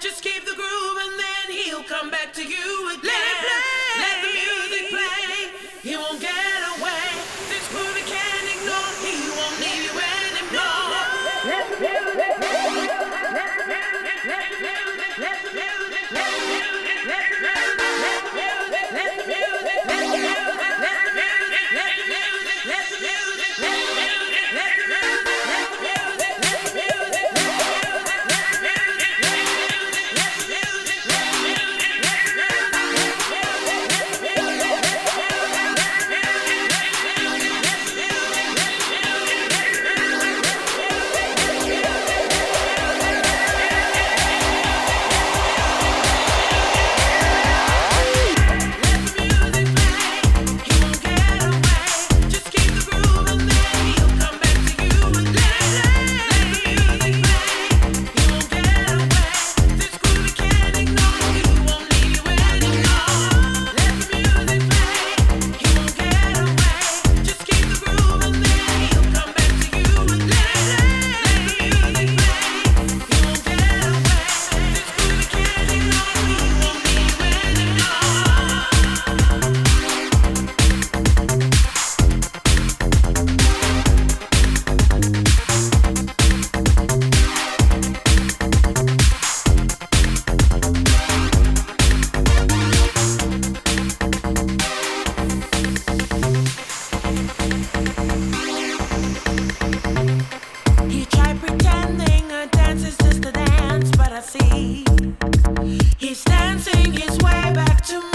Just keep the groove and then he'll come back to you again. Let it play. Let the music He's dancing his way back to me.